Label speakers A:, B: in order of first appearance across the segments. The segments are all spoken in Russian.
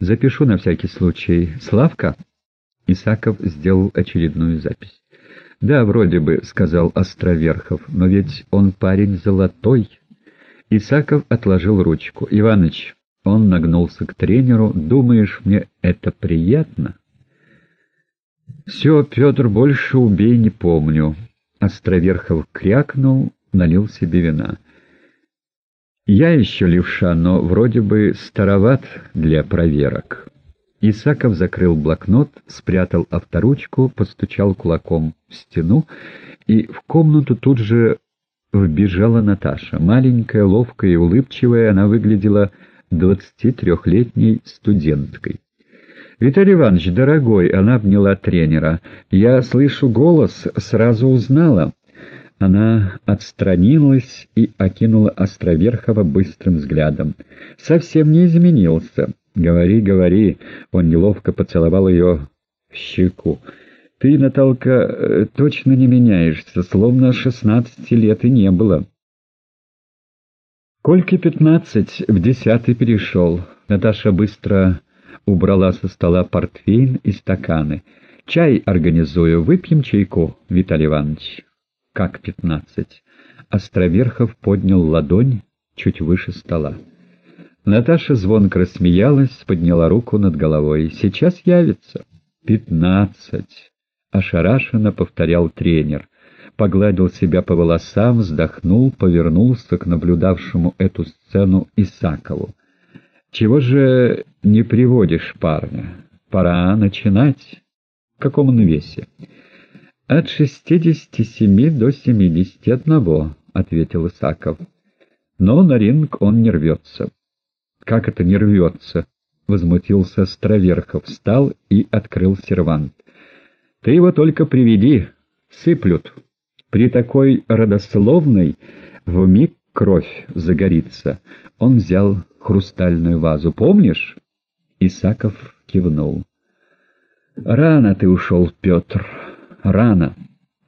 A: Запишу на всякий случай. Славка?» Исаков сделал очередную запись. «Да, вроде бы», — сказал Островерхов, — «но ведь он парень золотой». Исаков отложил ручку. «Иваныч, он нагнулся к тренеру. «Думаешь, мне это приятно?» «Все, Петр, больше убей не помню». Островерхов крякнул, налил себе вина. «Я еще левша, но вроде бы староват для проверок». Исаков закрыл блокнот, спрятал авторучку, постучал кулаком в стену, и в комнату тут же вбежала Наташа. Маленькая, ловкая и улыбчивая, она выглядела двадцати трехлетней студенткой. «Виталий Иванович, дорогой!» — она обняла тренера. «Я слышу голос, сразу узнала». Она отстранилась и окинула Островерхова быстрым взглядом. «Совсем не изменился. Говори, говори!» Он неловко поцеловал ее в щеку. «Ты, Наталка, э, точно не меняешься, словно шестнадцати лет и не было». Кольке пятнадцать, в десятый перешел. Наташа быстро убрала со стола портфель и стаканы. «Чай организую. Выпьем чайку, Виталий Иванович». «Как пятнадцать?» Островерхов поднял ладонь чуть выше стола. Наташа звонко рассмеялась, подняла руку над головой. «Сейчас явится». «Пятнадцать!» — ошарашенно повторял тренер погладил себя по волосам, вздохнул, повернулся к наблюдавшему эту сцену Исакову. «Чего же не приводишь парня? Пора начинать. В каком он весе?» «От шестидесяти семи до семидесяти одного», — ответил Исаков. «Но на ринг он не рвется». «Как это не рвется?» — возмутился Островерхов, встал и открыл сервант. «Ты его только приведи, сыплют». При такой родословной вмиг кровь загорится. Он взял хрустальную вазу. Помнишь? Исаков кивнул. Рано ты ушел, Петр, рано.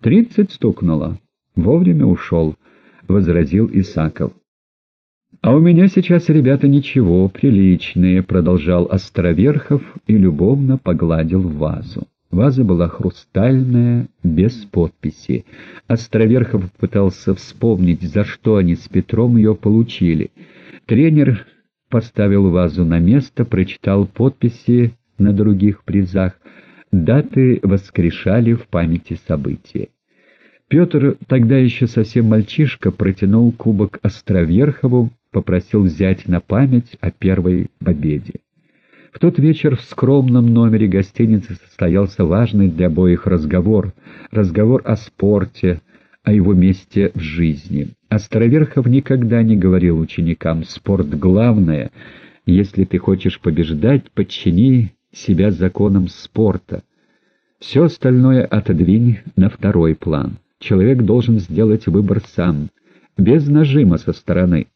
A: Тридцать стукнуло. Вовремя ушел, — возразил Исаков. «А у меня сейчас, ребята, ничего, приличные», — продолжал Островерхов и любовно погладил вазу. Ваза была хрустальная, без подписи. Островерхов пытался вспомнить, за что они с Петром ее получили. Тренер поставил вазу на место, прочитал подписи на других призах. Даты воскрешали в памяти события. Петр, тогда еще совсем мальчишка, протянул кубок Островерхову, попросил взять на память о первой победе. В тот вечер в скромном номере гостиницы состоялся важный для обоих разговор, разговор о спорте, о его месте в жизни. Островерхов никогда не говорил ученикам «спорт главное, если ты хочешь побеждать, подчини себя законам спорта». Все остальное отодвинь на второй план. Человек должен сделать выбор сам, без нажима со стороны.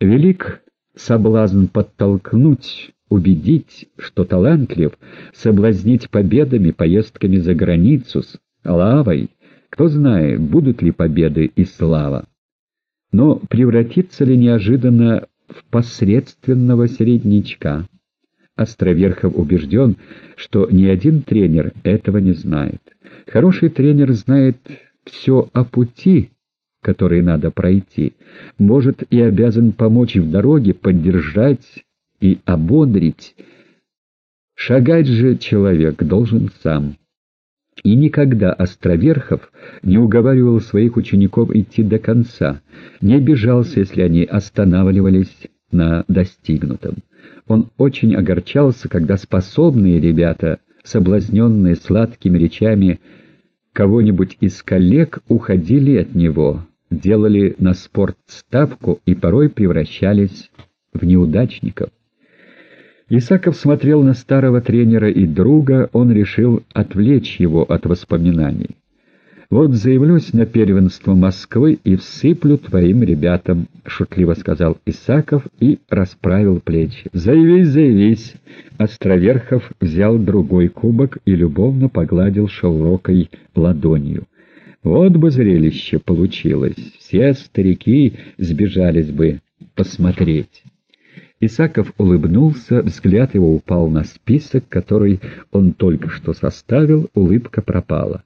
A: Велик соблазн подтолкнуть, убедить, что талантлив, соблазнить победами, поездками за границу, славой. Кто знает, будут ли победы и слава. Но превратится ли неожиданно в посредственного середнячка? Островерхов убежден, что ни один тренер этого не знает. Хороший тренер знает все о пути, который надо пройти, может и обязан помочь в дороге, поддержать и ободрить. Шагать же человек должен сам. И никогда Островерхов не уговаривал своих учеников идти до конца, не обижался, если они останавливались на достигнутом. Он очень огорчался, когда способные ребята, соблазненные сладкими речами кого-нибудь из коллег, уходили от него, делали на спорт ставку и порой превращались в неудачников. Исаков смотрел на старого тренера и друга, он решил отвлечь его от воспоминаний. «Вот заявлюсь на первенство Москвы и всыплю твоим ребятам», — шутливо сказал Исаков и расправил плечи. «Заявись, заявись!» Островерхов взял другой кубок и любовно погладил широкой ладонью. «Вот бы зрелище получилось! Все старики сбежались бы посмотреть!» Исаков улыбнулся, взгляд его упал на список, который он только что составил, улыбка пропала.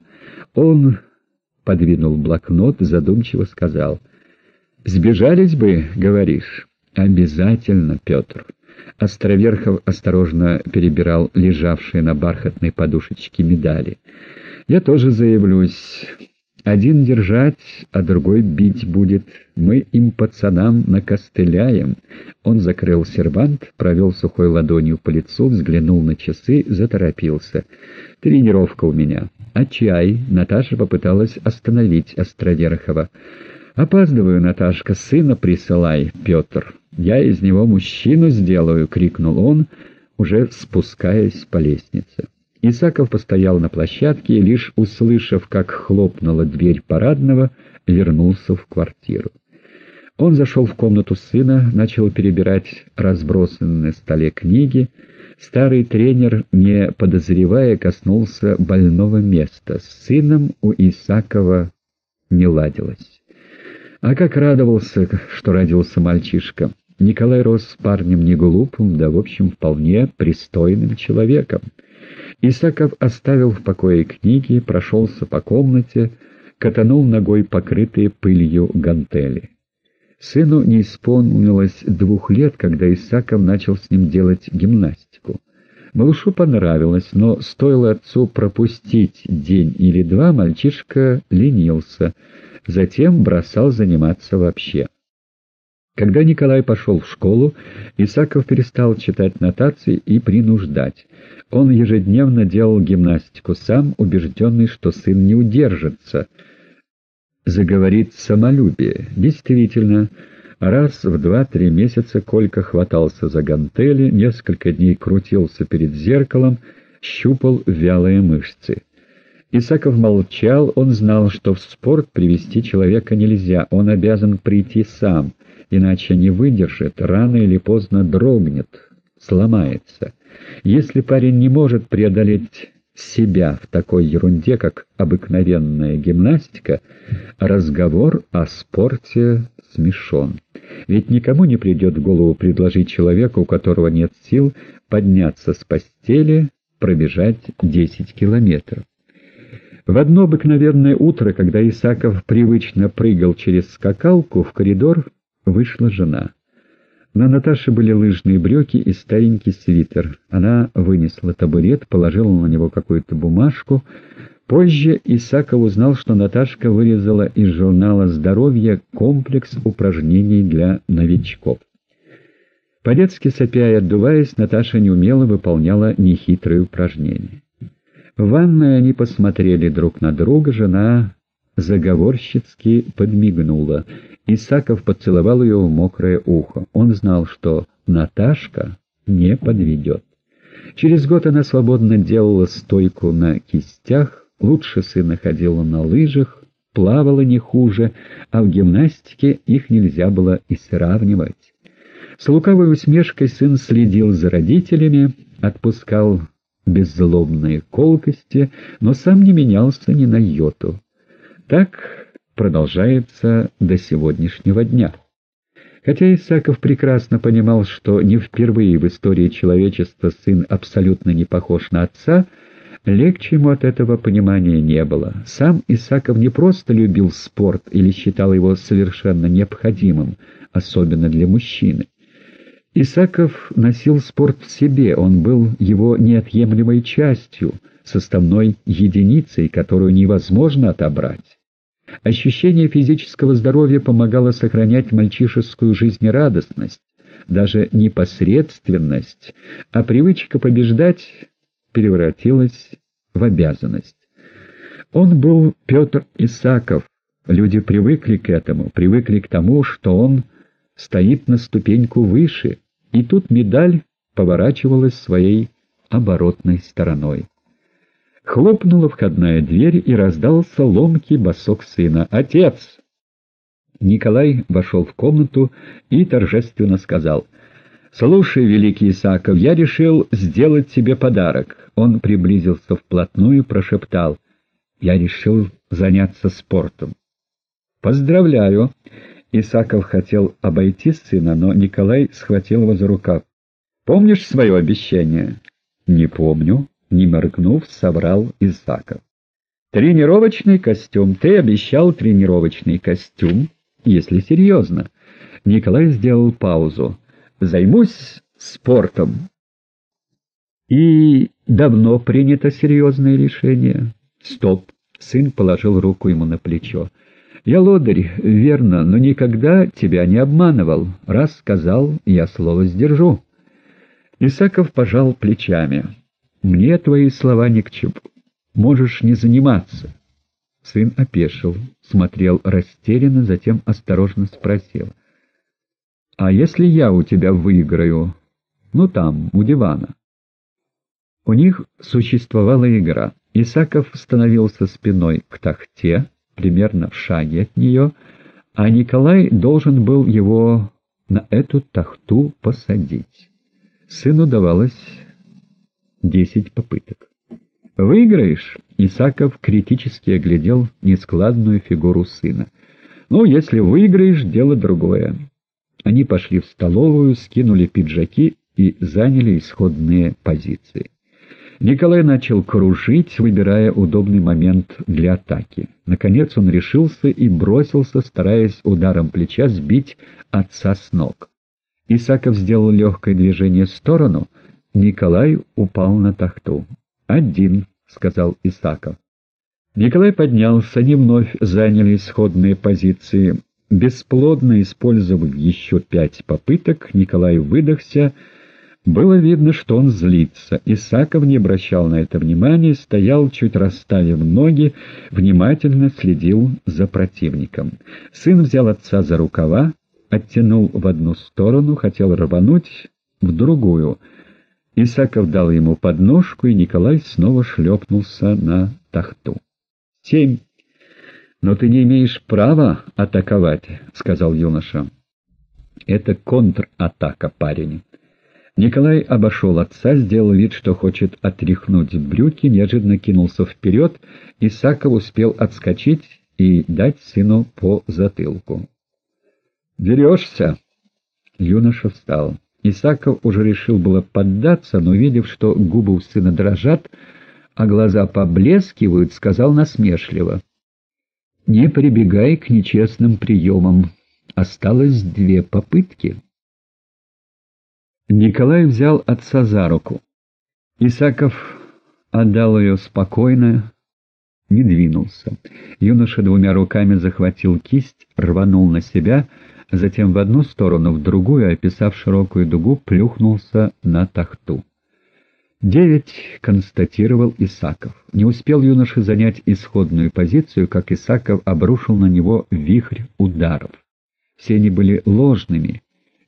A: Он подвинул блокнот, задумчиво сказал. «Сбежались бы, говоришь?» «Обязательно, Петр». Островерхов осторожно перебирал лежавшие на бархатной подушечке медали. «Я тоже заявлюсь. Один держать, а другой бить будет. Мы им пацанам накостыляем. Он закрыл сервант, провел сухой ладонью по лицу, взглянул на часы, заторопился. Тренировка у меня. А чай? Наташа попыталась остановить Островерхова. «Опаздываю, Наташка, сына присылай, Петр. Я из него мужчину сделаю!» — крикнул он, уже спускаясь по лестнице. Исаков постоял на площадке и, лишь услышав, как хлопнула дверь парадного, вернулся в квартиру. Он зашел в комнату сына, начал перебирать разбросанные на столе книги. Старый тренер, не подозревая, коснулся больного места. С сыном у Исакова не ладилось. А как радовался, что родился мальчишка. Николай рос парнем не глупым, да, в общем, вполне пристойным человеком. Исаков оставил в покое книги, прошелся по комнате, катанул ногой покрытые пылью гантели. Сыну не исполнилось двух лет, когда Исаков начал с ним делать гимнастику. Малышу понравилось, но стоило отцу пропустить день или два, мальчишка ленился, затем бросал заниматься вообще. Когда Николай пошел в школу, Исаков перестал читать нотации и принуждать. Он ежедневно делал гимнастику, сам убежденный, что сын не удержится. Заговорит самолюбие. Действительно, раз в два-три месяца Колька хватался за гантели, несколько дней крутился перед зеркалом, щупал вялые мышцы. Исаков молчал, он знал, что в спорт привести человека нельзя, он обязан прийти сам — иначе не выдержит, рано или поздно дрогнет, сломается. Если парень не может преодолеть себя в такой ерунде, как обыкновенная гимнастика, разговор о спорте смешон. Ведь никому не придет в голову предложить человеку, у которого нет сил, подняться с постели, пробежать 10 километров. В одно обыкновенное утро, когда Исаков привычно прыгал через скакалку, в коридор Вышла жена. На Наташе были лыжные брюки и старенький свитер. Она вынесла табурет, положила на него какую-то бумажку. Позже Исаков узнал, что Наташка вырезала из журнала «Здоровье» комплекс упражнений для новичков. По-детски сопя и отдуваясь, Наташа неумело выполняла нехитрые упражнения. В ванной они посмотрели друг на друга, жена заговорщицки подмигнула. Исаков поцеловал ее в мокрое ухо. Он знал, что Наташка не подведет. Через год она свободно делала стойку на кистях, лучше сына ходила на лыжах, плавала не хуже, а в гимнастике их нельзя было и сравнивать. С лукавой усмешкой сын следил за родителями, отпускал беззлобные колкости, но сам не менялся ни на йоту. Так продолжается до сегодняшнего дня. Хотя Исаков прекрасно понимал, что не впервые в истории человечества сын абсолютно не похож на отца, легче ему от этого понимания не было. Сам Исаков не просто любил спорт или считал его совершенно необходимым, особенно для мужчины. Исаков носил спорт в себе, он был его неотъемлемой частью, составной единицей, которую невозможно отобрать. Ощущение физического здоровья помогало сохранять мальчишескую жизнерадостность, даже непосредственность, а привычка побеждать превратилась в обязанность. Он был Петр Исаков, люди привыкли к этому, привыкли к тому, что он стоит на ступеньку выше, и тут медаль поворачивалась своей оборотной стороной. Хлопнула входная дверь, и раздался ломкий босок сына. «Отец!» Николай вошел в комнату и торжественно сказал. «Слушай, великий Исаков, я решил сделать тебе подарок». Он приблизился вплотную и прошептал. «Я решил заняться спортом». «Поздравляю!» Исаков хотел обойти сына, но Николай схватил его за рукав. «Помнишь свое обещание?» «Не помню», — не моргнув, соврал Исаков. «Тренировочный костюм. Ты обещал тренировочный костюм, если серьезно». Николай сделал паузу. «Займусь спортом». «И давно принято серьезное решение?» «Стоп!» — сын положил руку ему на плечо. «Я лодырь, верно, но никогда тебя не обманывал. Раз сказал, я слово сдержу». Исаков пожал плечами. «Мне твои слова ни к чему. Можешь не заниматься». Сын опешил, смотрел растерянно, затем осторожно спросил. «А если я у тебя выиграю? Ну там, у дивана?» У них существовала игра. Исаков становился спиной к тахте, примерно в шаге от нее, а Николай должен был его на эту тахту посадить. Сыну давалось десять попыток. «Выиграешь?» — Исаков критически оглядел нескладную фигуру сына. «Ну, если выиграешь, дело другое». Они пошли в столовую, скинули пиджаки и заняли исходные позиции. Николай начал кружить, выбирая удобный момент для атаки. Наконец он решился и бросился, стараясь ударом плеча сбить отца с ног. Исаков сделал легкое движение в сторону, Николай упал на тахту. «Один», — сказал Исаков. Николай поднялся, они вновь заняли исходные позиции. Бесплодно использовав еще пять попыток, Николай выдохся, было видно, что он злится. Исаков не обращал на это внимания, стоял, чуть расставив ноги, внимательно следил за противником. Сын взял отца за рукава, оттянул в одну сторону, хотел рвануть в другую. Исаков дал ему подножку, и Николай снова шлепнулся на тахту. «Семь. Но ты не имеешь права атаковать», — сказал юноша. «Это контратака, парень». Николай обошел отца, сделал вид, что хочет отряхнуть брюки, неожиданно кинулся вперед, Исаков успел отскочить и дать сыну по затылку. «Дерешься?» Юноша встал. Исаков уже решил было поддаться, но, увидев, что губы у сына дрожат, а глаза поблескивают, сказал насмешливо. «Не прибегай к нечестным приемам. Осталось две попытки». Николай взял отца за руку. Исаков отдал ее спокойно, не двинулся. Юноша двумя руками захватил кисть, рванул на себя, затем в одну сторону, в другую, описав широкую дугу, плюхнулся на тахту. «Девять», — констатировал Исаков. Не успел юноша занять исходную позицию, как Исаков обрушил на него вихрь ударов. Все они были ложными,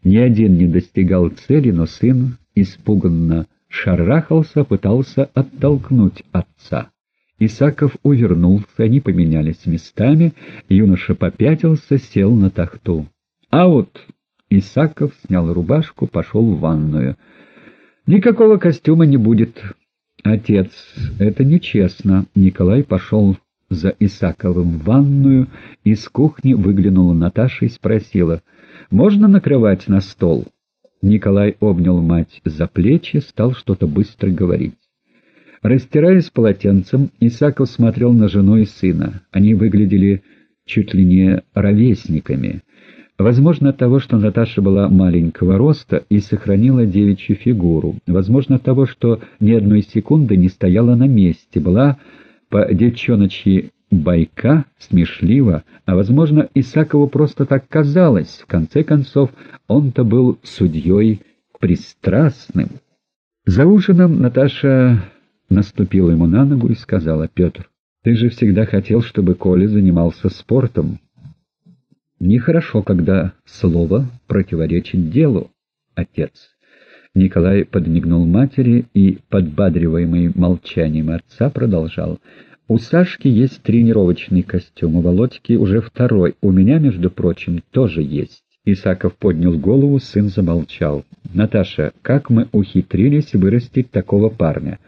A: ни один не достигал цели, но сын испуганно шарахался, пытался оттолкнуть отца. Исаков увернулся, они поменялись местами, юноша попятился, сел на тахту. «Аут!» Исаков снял рубашку, пошел в ванную. «Никакого костюма не будет». «Отец, это нечестно». Николай пошел за Исаковым в ванную, из кухни выглянула Наташа и спросила — можно накрывать на стол?» Николай обнял мать за плечи, стал что-то быстро говорить. Растираясь полотенцем, Исаков смотрел на жену и сына. Они выглядели чуть ли не ровесниками. Возможно, от того, что Наташа была маленького роста и сохранила девичью фигуру. Возможно, от того, что ни одной секунды не стояла на месте, была по девчоночьи байка, смешливо, а, возможно, Исакову просто так казалось. В конце концов, он-то был судьей пристрастным. За ужином Наташа наступила ему на ногу и сказала, «Петр, ты же всегда хотел, чтобы Коля занимался спортом. Нехорошо, когда слово противоречит делу, отец». Николай подмигнул матери и, подбадриваемый молчанием отца, продолжал, у Сашки есть тренировочный костюм, у Володьки уже второй, у меня, между прочим, тоже есть. Исаков поднял голову, сын замолчал. «Наташа, как мы ухитрились вырастить такого парня?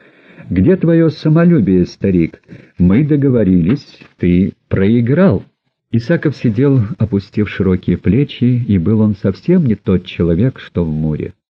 A: Где твое самолюбие, старик? Мы договорились, ты проиграл». Исаков сидел, опустив широкие плечи, и был он совсем не тот человек, что в море.